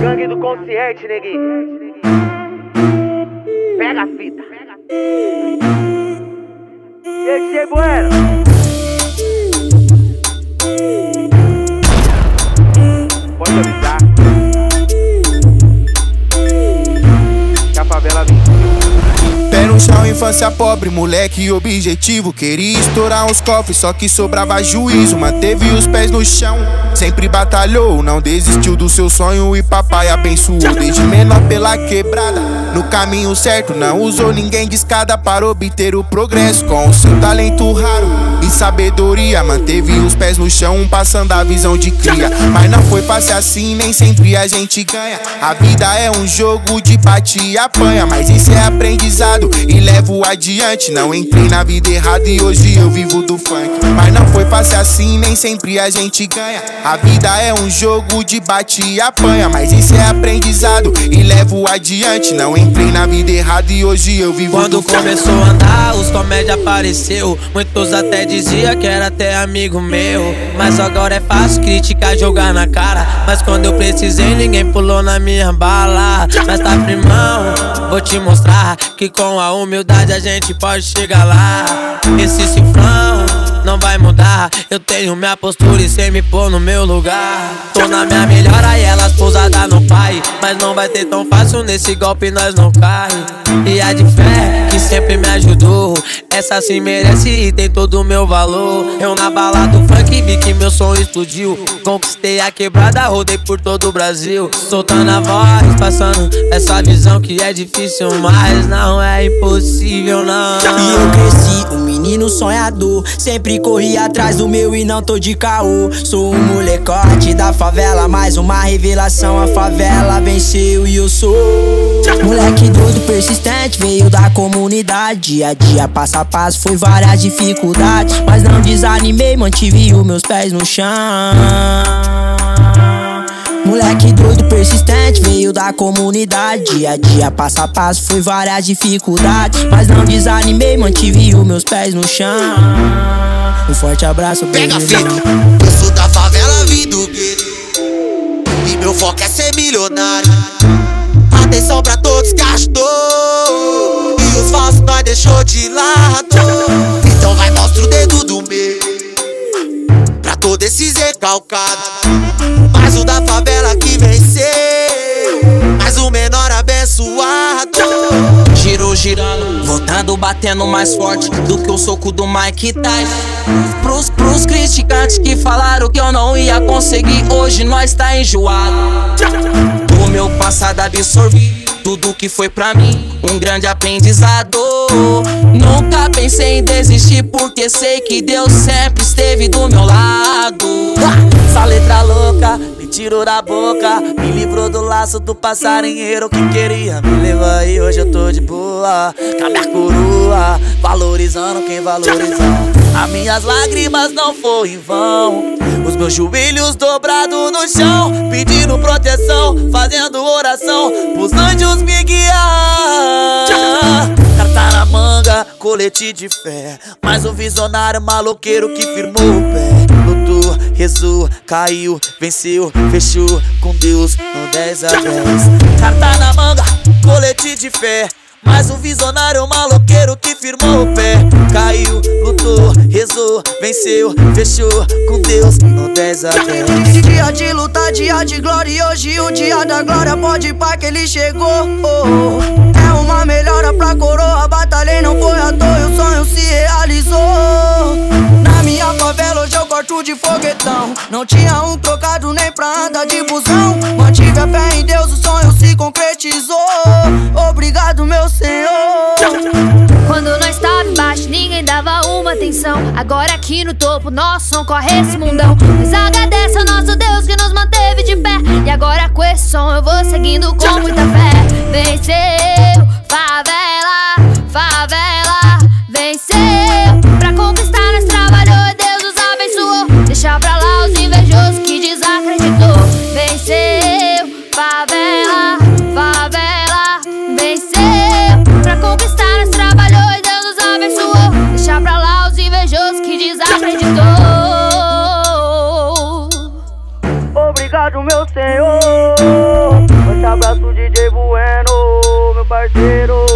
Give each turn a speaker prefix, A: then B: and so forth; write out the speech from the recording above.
A: Gangue do consciente, neguinho. Pega a fita. E aí, Bueno?
B: No chão, infância pobre, moleque objetivo. Queria estourar uns cofres, só que sobrava juízo. Manteve os pés no chão, sempre batalhou. Não desistiu do seu sonho e papai abençoou. Desde menor pela quebrada, no caminho certo. Não usou ninguém de escada para obter o progresso. Com o seu talento raro sabedoria, manteve os pés no chão, passando a visão de cria. Mas não foi fácil assim, nem sempre a gente ganha. A vida é um jogo de bate e apanha, mas isso é aprendizado e levo adiante. Não entrei na vida errada e hoje eu vivo do funk. Mas não foi fácil assim, nem sempre a gente ganha. A vida é um jogo de bate e apanha, mas isso é aprendizado e levo adiante. Não entrei na vida errada e hoje eu vivo
C: Quando
B: do funk.
C: começou a andar, os comédia apareceu. Muitos até dizia que era até amigo meu. Mas agora é fácil criticar, jogar na cara. Mas quando eu precisei, ninguém pulou na minha bala. Mas tá primão, vou te mostrar que com a humildade a gente pode chegar lá. Esse cifrão não vai mudar. Eu tenho minha postura e cê me pôr no meu lugar. Tô na minha melhora e elas pousadas no pai. Mas não vai ter tão fácil nesse golpe, nós não cai. E a de fé sempre me ajudou. Essa sim merece e tem todo o meu valor. Eu na balada do funk vi que meu som explodiu. Conquistei a quebrada, rodei por todo o Brasil. Soltando a voz, passando essa visão que é difícil, mas não é impossível, não.
D: E eu cresci, um menino sonhador. Sempre corri atrás do meu e não tô de caô. Sou um molecote da favela, mais uma revelação. A favela venceu e eu sou. Moleque doido, persistente, veio da comunidade. Dia a dia, passo a passo, foi várias dificuldades. Mas não desanimei, mantive os meus pés no chão. Moleque doido, persistente, veio da comunidade. Dia a dia, passo a passo, foi várias dificuldades. Mas não desanimei, mantive os meus pés no chão. Um forte abraço,
E: Pega fita. Eu sou da favela, vim do gueto. E meu foco é ser milionário. Atenção pra todos que ajudou. E os falsos nós deixou de lado. Então vai, mostra o dedo do meio. Pra todo esses recalcados. Mas o da favela que venceu. Mais o menor abençoado.
C: Giro girando, voltando, batendo mais forte do que o soco do Mike Tyson. Pros, pros criticantes que falaram que eu não ia conseguir, hoje nós tá enjoado. Do meu passado absorvi tudo que foi pra mim, um grande aprendizado. Nunca pensei em desistir, porque sei que Deus sempre esteve do meu lado. Essa letra louca me tirou da boca, me livrou do laço do passarinheiro que queria me levar. E hoje eu tô de boa, com a minha coroa, valorizando quem valorizar. As minhas lágrimas não foram em vão. Os meus joelhos dobrados no chão, pedindo proteção, fazendo oração pros anjos me guiar. Manga, colete de fé. Mas o visionário maloqueiro que firmou o pé. Lutou, rezou, caiu, venceu, fechou com Deus no 10 a 10. Carta na manga, colete de fé. Mas o visionário maloqueiro que firmou o pé Caiu, lutou, rezou, venceu, fechou com Deus no 10 a 10
D: Dia de luta, dia de glória e hoje o dia da glória pode pra que ele chegou. Oh, oh. Uma melhora pra coroa, batalhei não foi à toa, e o sonho se realizou. Na minha favela hoje eu corto de foguetão. Não tinha um trocado nem pra andar de busão. Mantive a fé em Deus, o sonho se concretizou. Obrigado, meu Senhor.
F: Quando nós tava embaixo, ninguém dava uma atenção. Agora aqui no topo, nosso som corre esse mundão. Mas agradece ao nosso Deus que nos manteve de pé. E agora com esse som eu vou seguindo com muita fé. Venceu, pra lá os invejosos que desacreditou. Venceu, favela, favela. Venceu, pra conquistar nós trabalhou e Deus nos abençoou. Deixa pra lá os invejosos que desacreditou.
A: Obrigado meu senhor.
G: Eu te abraço DJ Bueno, meu parceiro.